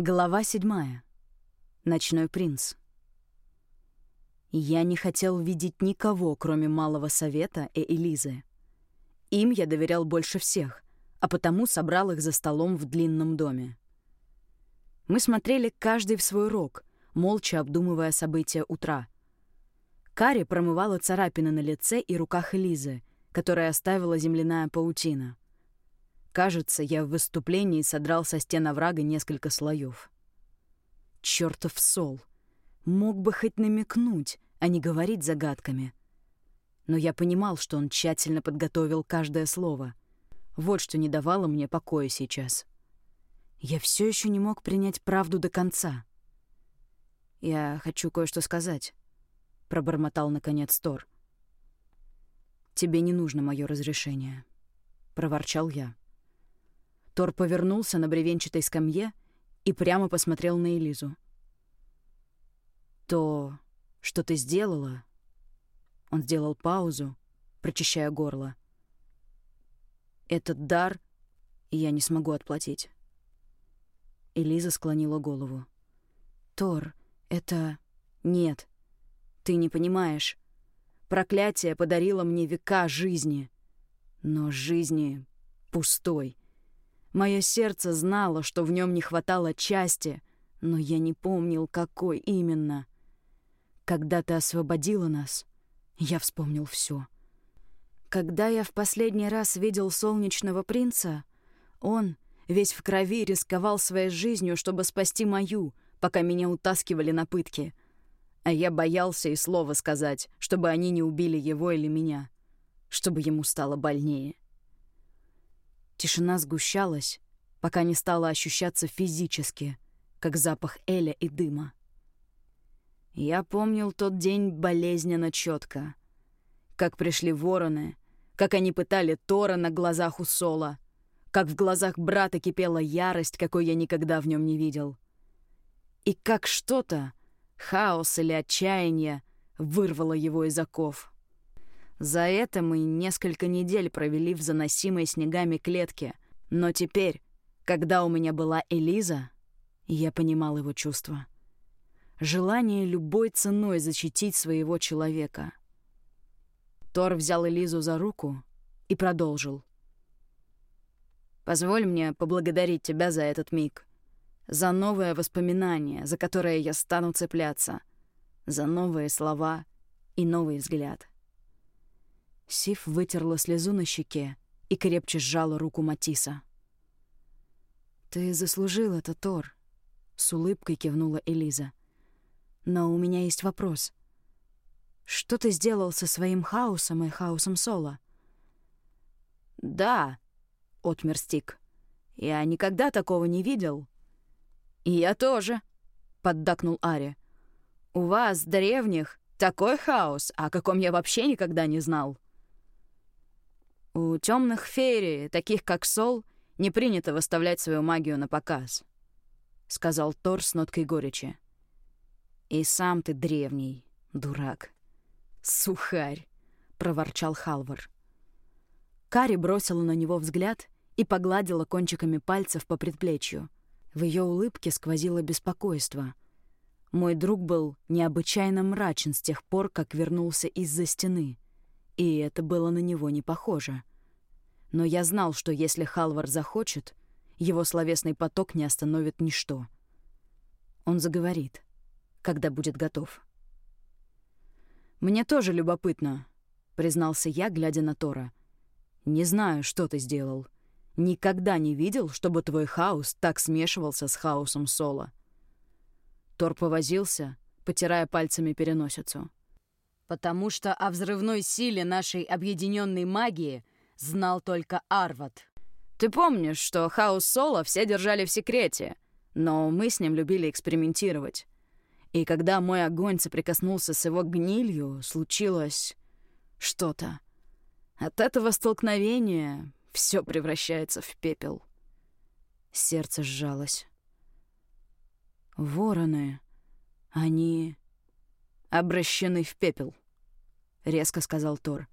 Глава седьмая. Ночной принц. Я не хотел видеть никого, кроме Малого Совета и Элизы. Им я доверял больше всех, а потому собрал их за столом в длинном доме. Мы смотрели каждый в свой рог, молча обдумывая события утра. Кари промывала царапины на лице и руках Элизы, которая оставила земляная паутина — Кажется, я в выступлении содрал со стен оврага несколько слоев. Чёртов сол. Мог бы хоть намекнуть, а не говорить загадками. Но я понимал, что он тщательно подготовил каждое слово. Вот что не давало мне покоя сейчас. Я все еще не мог принять правду до конца. «Я хочу кое-что сказать», — пробормотал наконец Тор. «Тебе не нужно мое разрешение», — проворчал я. Тор повернулся на бревенчатой скамье и прямо посмотрел на Элизу. «То, что ты сделала...» Он сделал паузу, прочищая горло. «Этот дар я не смогу отплатить». Элиза склонила голову. «Тор, это... Нет, ты не понимаешь. Проклятие подарило мне века жизни. Но жизни пустой. Мое сердце знало, что в нем не хватало части, но я не помнил, какой именно. Когда ты освободила нас, я вспомнил все. Когда я в последний раз видел солнечного принца, он, весь в крови, рисковал своей жизнью, чтобы спасти мою, пока меня утаскивали на пытки. А я боялся и слова сказать, чтобы они не убили его или меня, чтобы ему стало больнее. Тишина сгущалась, пока не стала ощущаться физически, как запах эля и дыма. Я помнил тот день болезненно четко. Как пришли вороны, как они пытали Тора на глазах у Сола, как в глазах брата кипела ярость, какой я никогда в нем не видел. И как что-то, хаос или отчаяние, вырвало его из оков. За это мы несколько недель провели в заносимой снегами клетке. Но теперь, когда у меня была Элиза, я понимал его чувства. Желание любой ценой защитить своего человека. Тор взял Элизу за руку и продолжил. «Позволь мне поблагодарить тебя за этот миг. За новое воспоминание, за которое я стану цепляться. За новые слова и новый взгляд». Сив вытерла слезу на щеке и крепче сжала руку Матиса. «Ты заслужил это, Тор», — с улыбкой кивнула Элиза. «Но у меня есть вопрос. Что ты сделал со своим хаосом и хаосом Соло?» «Да», — отмер Стик. «Я никогда такого не видел». «И я тоже», — поддакнул Ари. «У вас, древних, такой хаос, о каком я вообще никогда не знал». У темных феерий, таких как Сол, не принято выставлять свою магию на показ, сказал Тор с ноткой горечи. И сам ты древний, дурак. Сухарь, проворчал Халвар. Кари бросила на него взгляд и погладила кончиками пальцев по предплечью. В ее улыбке сквозило беспокойство. Мой друг был необычайно мрачен с тех пор, как вернулся из-за стены, и это было на него не похоже. Но я знал, что если Халвар захочет, его словесный поток не остановит ничто. Он заговорит, когда будет готов. «Мне тоже любопытно», — признался я, глядя на Тора. «Не знаю, что ты сделал. Никогда не видел, чтобы твой хаос так смешивался с хаосом Соло». Тор повозился, потирая пальцами переносицу. «Потому что о взрывной силе нашей объединенной магии — знал только Арват. Ты помнишь, что Хаус Соло все держали в секрете, но мы с ним любили экспериментировать. И когда мой огонь соприкоснулся с его гнилью, случилось что-то. От этого столкновения все превращается в пепел. Сердце сжалось. Вороны, они обращены в пепел, — резко сказал Тор.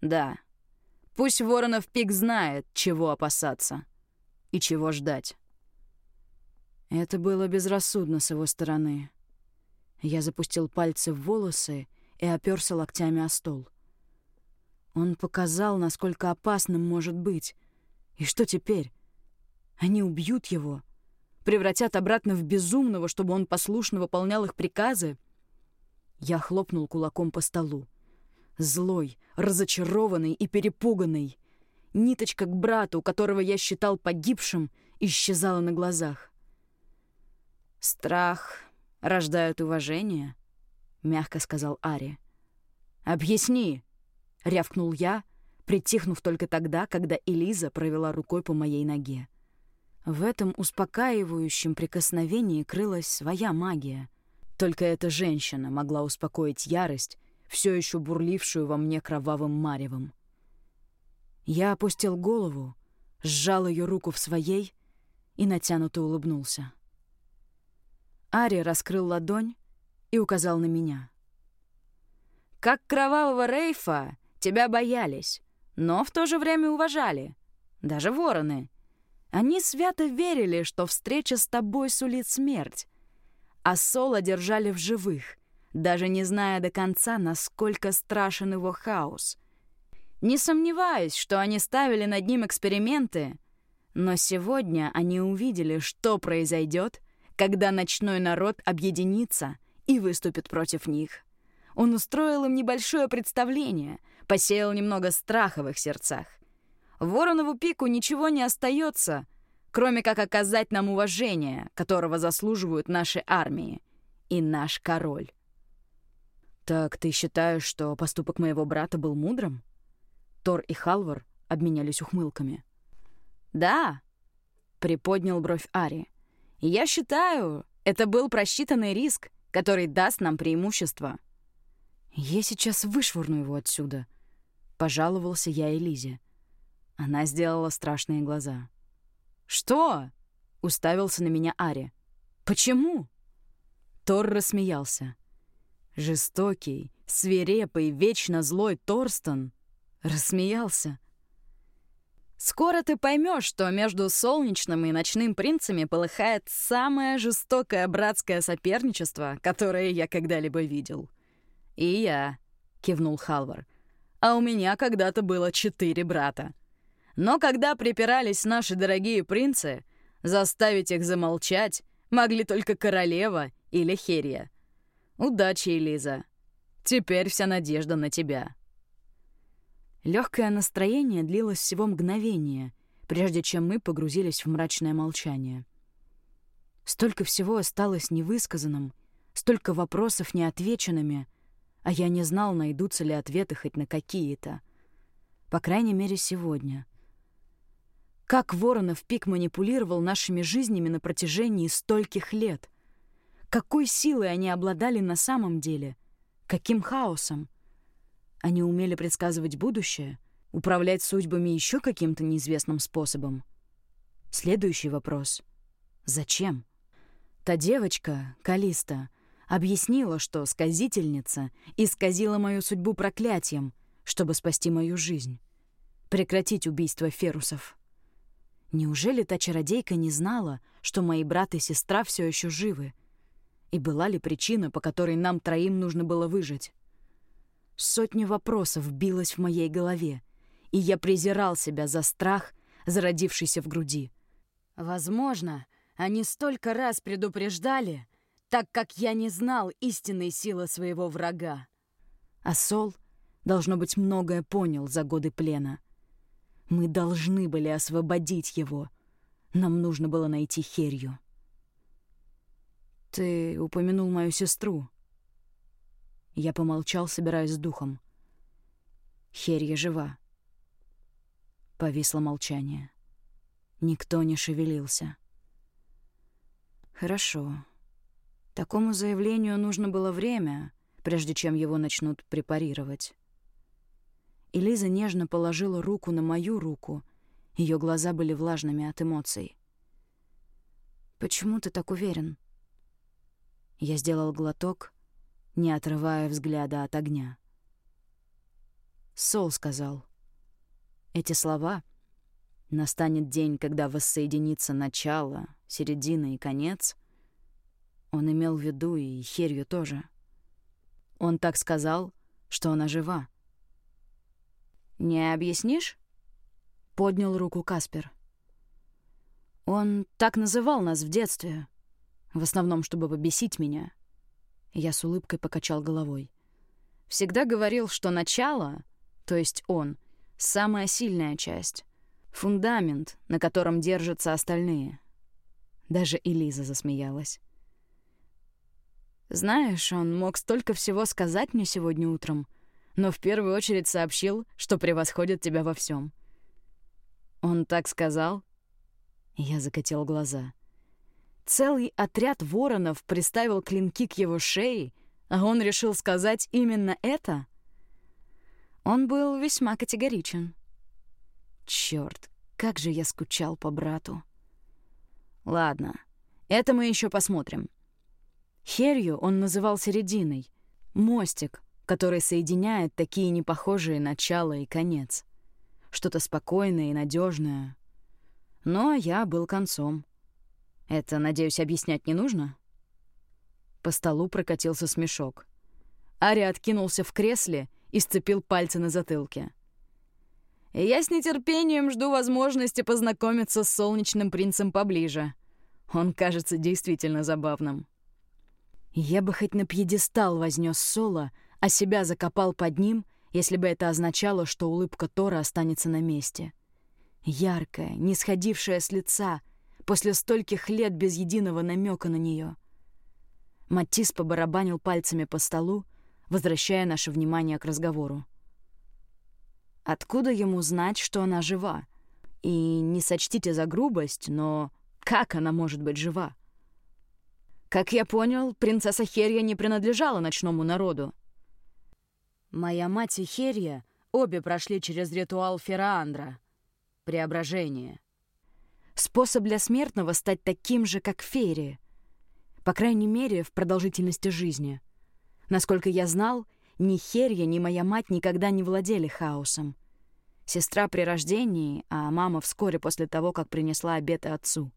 Да, Пусть Воронов Пик знает, чего опасаться и чего ждать. Это было безрассудно с его стороны. Я запустил пальцы в волосы и оперся локтями о стол. Он показал, насколько опасным может быть. И что теперь? Они убьют его? Превратят обратно в безумного, чтобы он послушно выполнял их приказы? Я хлопнул кулаком по столу. Злой, разочарованный и перепуганный. Ниточка к брату, которого я считал погибшим, исчезала на глазах. «Страх рождает уважение», — мягко сказал Ари. «Объясни», — рявкнул я, притихнув только тогда, когда Элиза провела рукой по моей ноге. В этом успокаивающем прикосновении крылась своя магия. Только эта женщина могла успокоить ярость, все еще бурлившую во мне кровавым маревом. Я опустил голову, сжал ее руку в своей и натянуто улыбнулся. Ари раскрыл ладонь и указал на меня. «Как кровавого Рейфа тебя боялись, но в то же время уважали. Даже вороны. Они свято верили, что встреча с тобой сулит смерть. А Соло держали в живых, даже не зная до конца, насколько страшен его хаос. Не сомневаюсь, что они ставили над ним эксперименты, но сегодня они увидели, что произойдет, когда ночной народ объединится и выступит против них. Он устроил им небольшое представление, посеял немного страха в их сердцах. Воронову пику ничего не остается, кроме как оказать нам уважение, которого заслуживают наши армии и наш король. «Так ты считаешь, что поступок моего брата был мудрым?» Тор и Халвар обменялись ухмылками. «Да», — приподнял бровь Ари. «Я считаю, это был просчитанный риск, который даст нам преимущество». «Я сейчас вышвырну его отсюда», — пожаловался я Элизе. Она сделала страшные глаза. «Что?» — уставился на меня Ари. «Почему?» Тор рассмеялся. Жестокий, свирепый, вечно злой Торстон рассмеялся. «Скоро ты поймешь, что между солнечным и ночным принцами полыхает самое жестокое братское соперничество, которое я когда-либо видел». «И я», — кивнул Халвар. «А у меня когда-то было четыре брата». Но когда припирались наши дорогие принцы, заставить их замолчать могли только королева или Херия. Удачи, Элиза. Теперь вся надежда на тебя. Легкое настроение длилось всего мгновение, прежде чем мы погрузились в мрачное молчание. Столько всего осталось невысказанным, столько вопросов неотвеченными, а я не знал, найдутся ли ответы хоть на какие-то. По крайней мере, сегодня — как Воронов пик манипулировал нашими жизнями на протяжении стольких лет? Какой силой они обладали на самом деле? Каким хаосом? Они умели предсказывать будущее? Управлять судьбами еще каким-то неизвестным способом? Следующий вопрос. Зачем? Та девочка, Калиста, объяснила, что сказительница исказила мою судьбу проклятием, чтобы спасти мою жизнь. Прекратить убийство ферусов. Неужели та чародейка не знала, что мои брат и сестра все еще живы? И была ли причина, по которой нам троим нужно было выжить? Сотни вопросов билось в моей голове, и я презирал себя за страх, зародившийся в груди. Возможно, они столько раз предупреждали, так как я не знал истинной силы своего врага. А Сол, должно быть, многое понял за годы плена. Мы должны были освободить его. Нам нужно было найти Херью. «Ты упомянул мою сестру». Я помолчал, собираясь с духом. Херья жива. Повисло молчание. Никто не шевелился. Хорошо. Такому заявлению нужно было время, прежде чем его начнут препарировать. И Лиза нежно положила руку на мою руку. Ее глаза были влажными от эмоций. «Почему ты так уверен?» Я сделал глоток, не отрывая взгляда от огня. Сол сказал. Эти слова настанет день, когда воссоединится начало, середина и конец, он имел в виду и Херью тоже. Он так сказал, что она жива. «Не объяснишь?» — поднял руку Каспер. «Он так называл нас в детстве, в основном, чтобы побесить меня». Я с улыбкой покачал головой. Всегда говорил, что начало, то есть он, самая сильная часть. Фундамент, на котором держатся остальные. Даже Элиза засмеялась. Знаешь, он мог столько всего сказать мне сегодня утром, но в первую очередь сообщил, что превосходит тебя во всем. Он так сказал? Я закатил глаза. Целый отряд воронов приставил клинки к его шее, а он решил сказать именно это? Он был весьма категоричен. Чёрт, как же я скучал по брату. Ладно, это мы еще посмотрим. Херью он называл серединой, мостик, который соединяет такие непохожие начало и конец. Что-то спокойное и надежное. Но я был концом. Это, надеюсь, объяснять не нужно? По столу прокатился смешок. Ари откинулся в кресле и сцепил пальцы на затылке. «Я с нетерпением жду возможности познакомиться с солнечным принцем поближе. Он кажется действительно забавным». Я бы хоть на пьедестал вознес Соло, а себя закопал под ним, если бы это означало, что улыбка Тора останется на месте. Яркая, не сходившая с лица — после стольких лет без единого намека на нее. Матис побарабанил пальцами по столу, возвращая наше внимание к разговору. Откуда ему знать, что она жива? И не сочтите за грубость, но как она может быть жива? Как я понял, принцесса Херия не принадлежала ночному народу. Моя мать и Херия обе прошли через ритуал Фераандра — преображение. Способ для смертного стать таким же, как Ферри. По крайней мере, в продолжительности жизни. Насколько я знал, ни Херья, ни моя мать никогда не владели хаосом. Сестра при рождении, а мама вскоре после того, как принесла обеты отцу.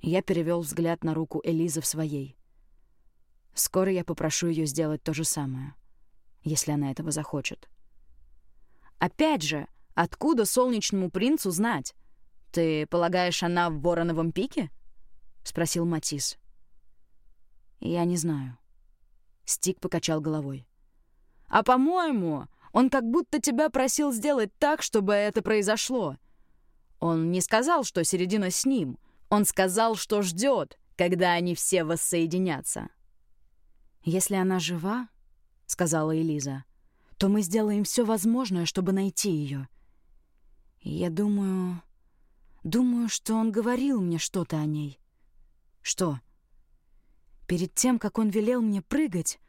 Я перевел взгляд на руку Элизы в своей. Скоро я попрошу ее сделать то же самое, если она этого захочет. Опять же, откуда солнечному принцу знать? «Ты полагаешь, она в Вороновом пике?» — спросил Матис. «Я не знаю». Стик покачал головой. «А по-моему, он как будто тебя просил сделать так, чтобы это произошло. Он не сказал, что середина с ним. Он сказал, что ждет, когда они все воссоединятся». «Если она жива, — сказала Элиза, — то мы сделаем все возможное, чтобы найти ее. Я думаю, Думаю, что он говорил мне что-то о ней. Что? Перед тем, как он велел мне прыгать,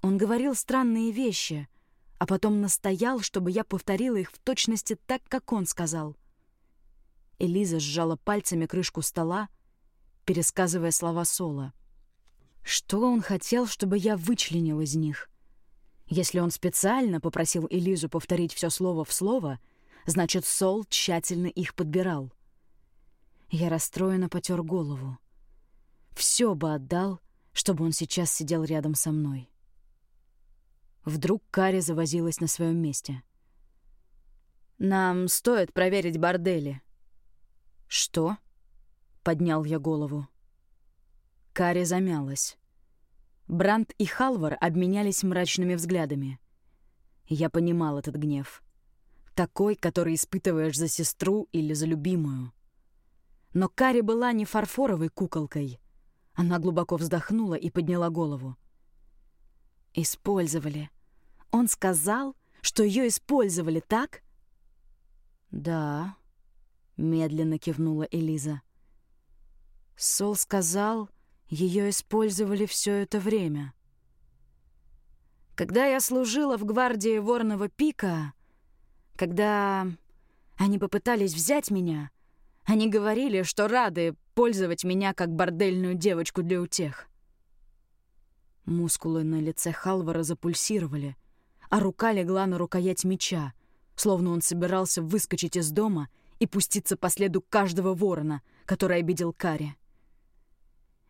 он говорил странные вещи, а потом настоял, чтобы я повторила их в точности так, как он сказал. Элиза сжала пальцами крышку стола, пересказывая слова Сола. Что он хотел, чтобы я вычленил из них? Если он специально попросил Элизу повторить все слово в слово, значит, Сол тщательно их подбирал. Я расстроенно потер голову. Все бы отдал, чтобы он сейчас сидел рядом со мной. Вдруг Кари завозилась на своем месте. «Нам стоит проверить бордели». «Что?» — поднял я голову. Кари замялась. Бранд и Халвар обменялись мрачными взглядами. Я понимал этот гнев. Такой, который испытываешь за сестру или за любимую. Но Кари была не фарфоровой куколкой. Она глубоко вздохнула и подняла голову. «Использовали. Он сказал, что ее использовали, так?» «Да», — медленно кивнула Элиза. Сол сказал, ее использовали все это время. Когда я служила в гвардии Ворного пика, когда они попытались взять меня, они говорили, что рады пользовать меня как бордельную девочку для утех. Мускулы на лице Халвара запульсировали, а рука легла на рукоять меча, словно он собирался выскочить из дома и пуститься по следу каждого ворона, который обидел Кари.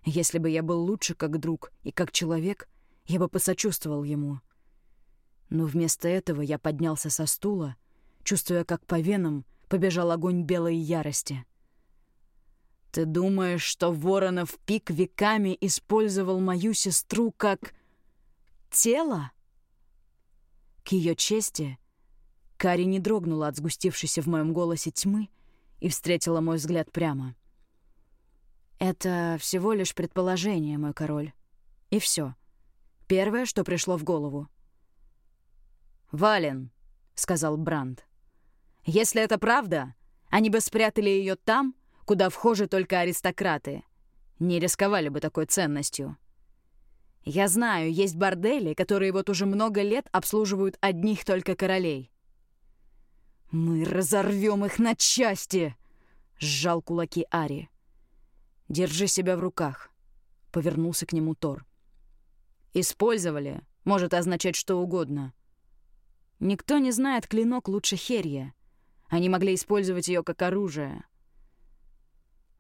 Если бы я был лучше как друг и как человек, я бы посочувствовал ему. Но вместо этого я поднялся со стула, чувствуя, как по венам побежал огонь белой ярости. «Ты думаешь, что Воронов пик веками использовал мою сестру как... тело?» К ее чести, Кари не дрогнула от сгустившейся в моем голосе тьмы и встретила мой взгляд прямо. «Это всего лишь предположение, мой король. И все. Первое, что пришло в голову». «Вален», — сказал Бранд. Если это правда, они бы спрятали ее там, куда вхожи только аристократы. Не рисковали бы такой ценностью. Я знаю, есть бордели, которые вот уже много лет обслуживают одних только королей. «Мы разорвем их на части!» — сжал кулаки Ари. «Держи себя в руках», — повернулся к нему Тор. «Использовали» может означать что угодно. Никто не знает клинок лучше Херья. Они могли использовать ее как оружие.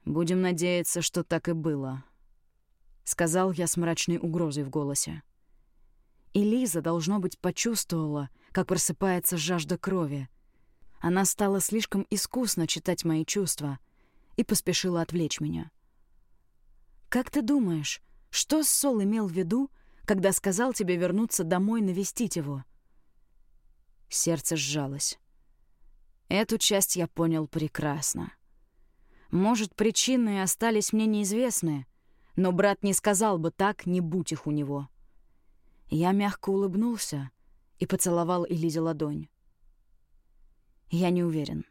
«Будем надеяться, что так и было», — сказал я с мрачной угрозой в голосе. И Лиза, должно быть, почувствовала, как просыпается жажда крови. Она стала слишком искусно читать мои чувства и поспешила отвлечь меня. «Как ты думаешь, что Сол имел в виду, когда сказал тебе вернуться домой навестить его?» Сердце сжалось. Эту часть я понял прекрасно. Может, причины остались мне неизвестны, но брат не сказал бы так, не будь их у него. Я мягко улыбнулся и поцеловал Элизе ладонь. Я не уверен.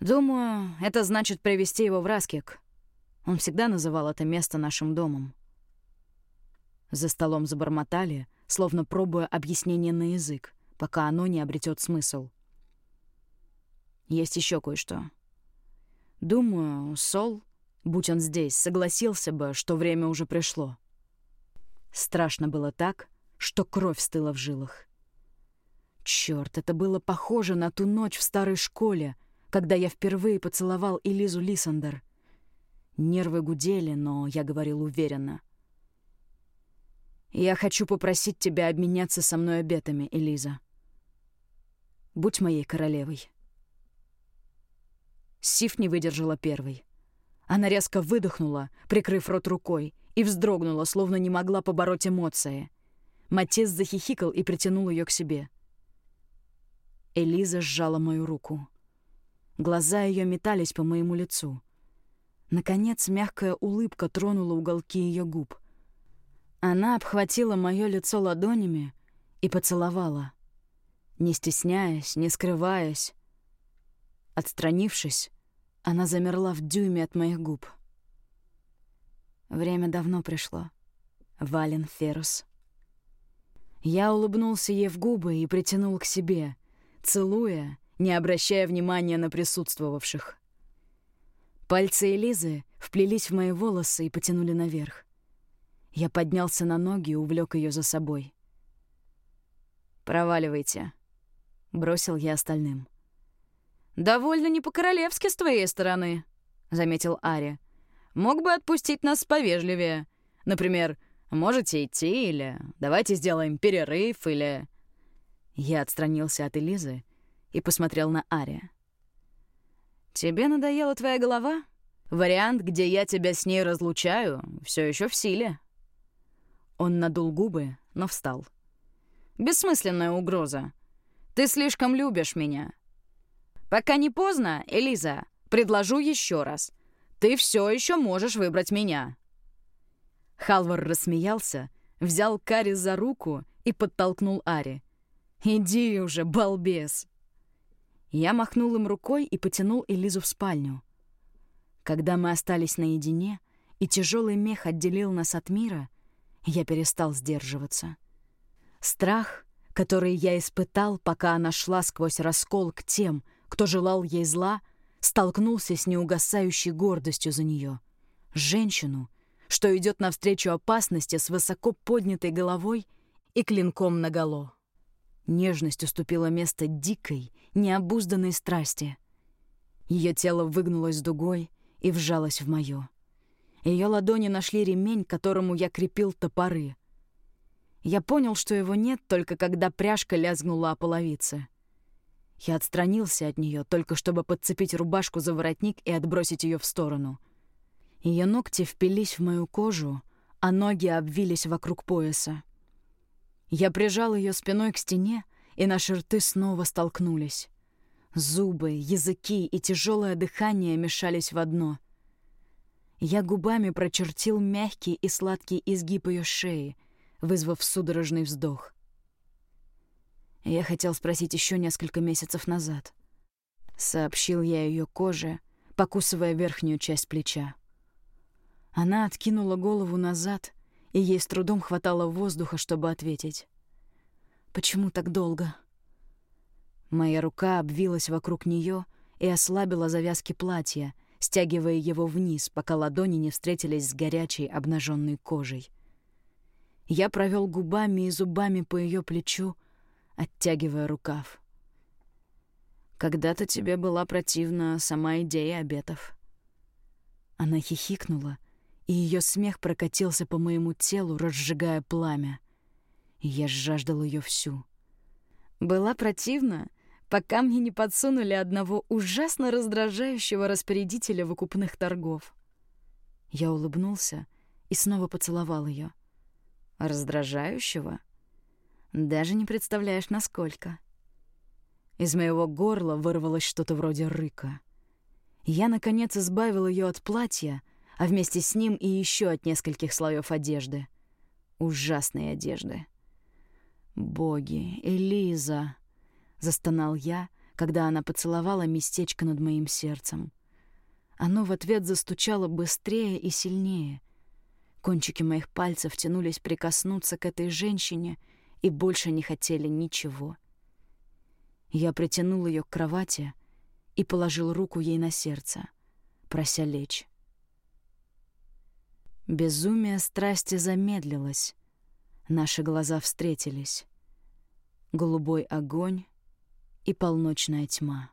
Думаю, это значит привести его в Раскик. Он всегда называл это место нашим домом. За столом забормотали, словно пробуя объяснение на язык, пока оно не обретет смысл. Есть еще кое-что. Думаю, Сол, будь он здесь, согласился бы, что время уже пришло. Страшно было так, что кровь стыла в жилах. Черт, это было похоже на ту ночь в старой школе, когда я впервые поцеловал Элизу Лисандер. Нервы гудели, но я говорил уверенно. «Я хочу попросить тебя обменяться со мной обетами, Элиза. Будь моей королевой». Сиф не выдержала первой. Она резко выдохнула, прикрыв рот рукой, и вздрогнула, словно не могла побороть эмоции. Матис захихикал и притянул ее к себе. Элиза сжала мою руку. Глаза ее метались по моему лицу. Наконец, мягкая улыбка тронула уголки ее губ. Она обхватила мое лицо ладонями и поцеловала. Не стесняясь, не скрываясь. Отстранившись, она замерла в дюйме от моих губ. Время давно пришло. Вален Ферус. Я улыбнулся ей в губы и притянул к себе, целуя, не обращая внимания на присутствовавших. Пальцы Элизы вплелись в мои волосы и потянули наверх. Я поднялся на ноги и увлек ее за собой. «Проваливайте», — бросил я остальным. «Довольно не по-королевски с твоей стороны», — заметил Ари. «Мог бы отпустить нас повежливее. Например, можете идти, или давайте сделаем перерыв, или...» Я отстранился от Элизы и посмотрел на Ари. «Тебе надоела твоя голова? Вариант, где я тебя с ней разлучаю, все еще в силе». Он надул губы, но встал. «Бессмысленная угроза. Ты слишком любишь меня. Пока не поздно, Элиза, предложу еще раз. Ты все еще можешь выбрать меня». Халвар рассмеялся, взял Кари за руку и подтолкнул Ари. «Иди уже, балбес!» Я махнул им рукой и потянул Элизу в спальню. Когда мы остались наедине, и тяжелый мех отделил нас от мира, я перестал сдерживаться. Страх, который я испытал, пока она шла сквозь раскол к тем, кто желал ей зла, столкнулся с неугасающей гордостью за нее. Женщину, что идет навстречу опасности с высоко поднятой головой и клинком наголо. Нежность уступила место дикой, необузданной страсти. Ее тело выгнулось дугой и вжалось в моё. Ее ладони нашли ремень, которому я крепил топоры. Я понял, что его нет, только когда пряжка лязгнула о половице. Я отстранился от нее, только чтобы подцепить рубашку за воротник и отбросить ее в сторону. Ее ногти впились в мою кожу, а ноги обвились вокруг пояса. Я прижал ее спиной к стене, и наши рты снова столкнулись. Зубы, языки и тяжелое дыхание мешались в одно. Я губами прочертил мягкий и сладкий изгиб ее шеи, вызвав судорожный вздох. Я хотел спросить еще несколько месяцев назад. Сообщил я ее коже, покусывая верхнюю часть плеча. Она откинула голову назад, и ей с трудом хватало воздуха, чтобы ответить. «Почему так долго?» Моя рука обвилась вокруг нее и ослабила завязки платья, стягивая его вниз, пока ладони не встретились с горячей обнаженной кожей. Я провел губами и зубами по ее плечу, оттягивая рукав. «Когда-то тебе была противна сама идея обетов». Она хихикнула, и ее смех прокатился по моему телу, разжигая пламя. И я жаждал ее всю. Была противна, пока мне не подсунули одного ужасно раздражающего распорядителя выкупных торгов. Я улыбнулся и снова поцеловал ее. Раздражающего? Даже не представляешь, насколько. Из моего горла вырвалось что-то вроде рыка. Я, наконец, избавил ее от платья, а вместе с ним и еще от нескольких слоев одежды. Ужасной одежды. «Боги, Элиза!» — застонал я, когда она поцеловала местечко над моим сердцем. Оно в ответ застучало быстрее и сильнее. Кончики моих пальцев тянулись прикоснуться к этой женщине — и больше не хотели ничего. Я притянул ее к кровати и положил руку ей на сердце, прося лечь. Безумие страсти замедлилось. Наши глаза встретились. Голубой огонь и полночная тьма.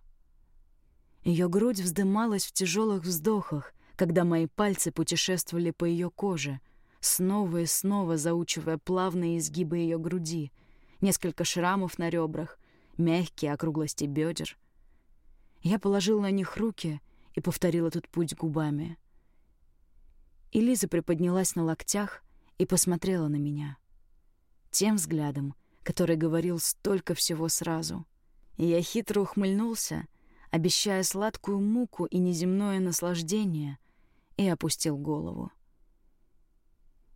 Ее грудь вздымалась в тяжелых вздохах, когда мои пальцы путешествовали по ее коже — снова и снова заучивая плавные изгибы ее груди, несколько шрамов на ребрах, мягкие округлости бедер. Я положил на них руки и повторил этот путь губами. И Лиза приподнялась на локтях и посмотрела на меня. Тем взглядом, который говорил столько всего сразу. И я хитро ухмыльнулся, обещая сладкую муку и неземное наслаждение, и опустил голову.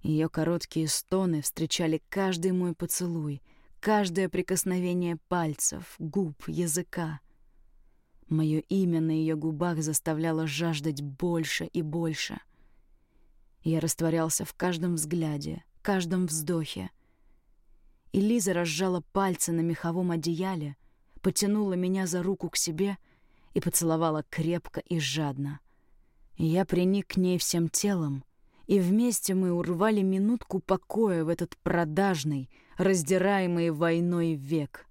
Ее короткие стоны встречали каждый мой поцелуй, каждое прикосновение пальцев, губ, языка. Мое имя на ее губах заставляло жаждать больше и больше. Я растворялся в каждом взгляде, каждом вздохе. И Лиза разжала пальцы на меховом одеяле, потянула меня за руку к себе и поцеловала крепко и жадно. Я приник к ней всем телом, и вместе мы урвали минутку покоя в этот продажный, раздираемый войной век.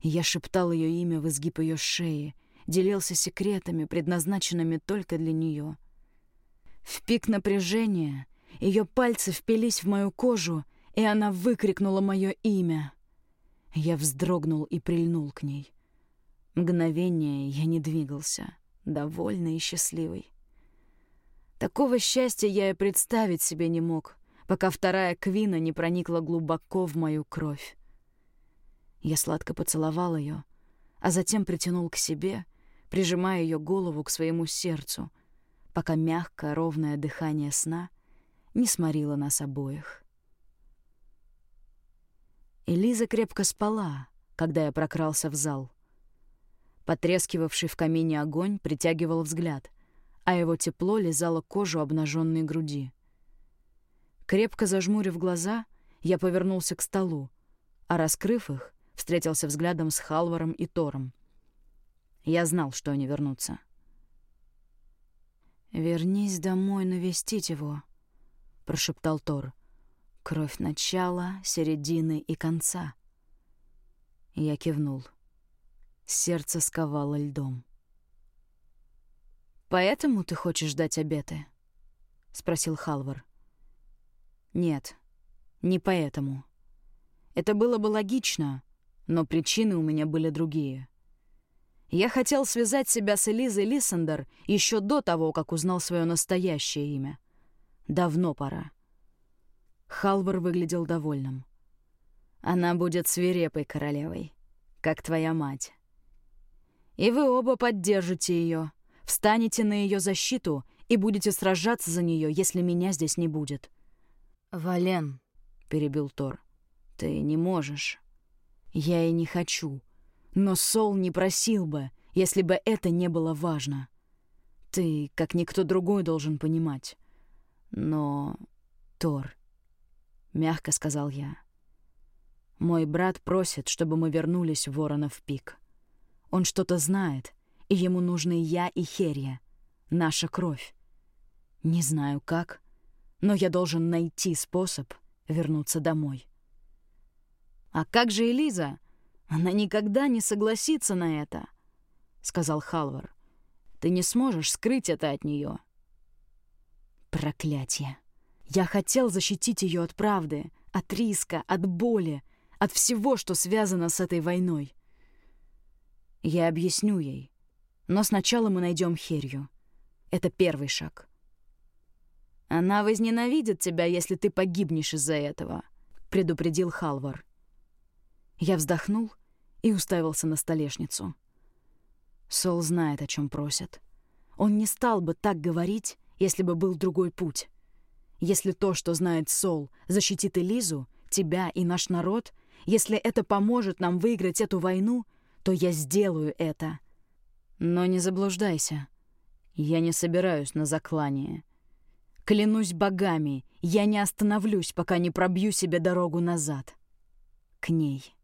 Я шептал ее имя в изгиб ее шеи, делился секретами, предназначенными только для нее. В пик напряжения ее пальцы впились в мою кожу, и она выкрикнула мое имя. Я вздрогнул и прильнул к ней. Мгновение я не двигался, довольный и счастливый. Такого счастья я и представить себе не мог, пока вторая квина не проникла глубоко в мою кровь. Я сладко поцеловал ее, а затем притянул к себе, прижимая ее голову к своему сердцу, пока мягкое ровное дыхание сна не сморило нас обоих. Элиза крепко спала, когда я прокрался в зал. Потрескивавший в камине огонь притягивал взгляд, а его тепло лизало кожу обнаженной груди. Крепко зажмурив глаза, я повернулся к столу, а, раскрыв их, встретился взглядом с Халваром и Тором. Я знал, что они вернутся. «Вернись домой навестить его», — прошептал Тор. «Кровь начала, середины и конца». Я кивнул. Сердце сковало льдом. «Поэтому ты хочешь дать обеты?» — спросил Халвар. «Нет, не поэтому. Это было бы логично, но причины у меня были другие. Я хотел связать себя с Элизой Лиссендер еще до того, как узнал свое настоящее имя. Давно пора». Халвар выглядел довольным. «Она будет свирепой королевой, как твоя мать. И вы оба поддержите ее, встанете на ее защиту и будете сражаться за нее, если меня здесь не будет. «Вален», — перебил Тор, — «ты не можешь». «Я и не хочу. Но Сол не просил бы, если бы это не было важно. Ты, как никто другой, должен понимать. Но, Тор, — мягко сказал я, — мой брат просит, чтобы мы вернулись в Воронов пик. Он что-то знает, ему нужны я и Херия, наша кровь. Не знаю как, но я должен найти способ вернуться домой. «А как же Элиза? Она никогда не согласится на это», — сказал Халвар. «Ты не сможешь скрыть это от нее». Проклятие. Я хотел защитить ее от правды, от риска, от боли, от всего, что связано с этой войной. Я объясню ей. Но сначала мы найдем Херью. Это первый шаг. «Она возненавидит тебя, если ты погибнешь из-за этого», — предупредил Халвар. Я вздохнул и уставился на столешницу. Сол знает, о чем просят. Он не стал бы так говорить, если бы был другой путь. Если то, что знает Сол, защитит Элизу, тебя и наш народ, если это поможет нам выиграть эту войну — то я сделаю это. Но не заблуждайся. Я не собираюсь на заклание. Клянусь богами, я не остановлюсь, пока не пробью себе дорогу назад. К ней.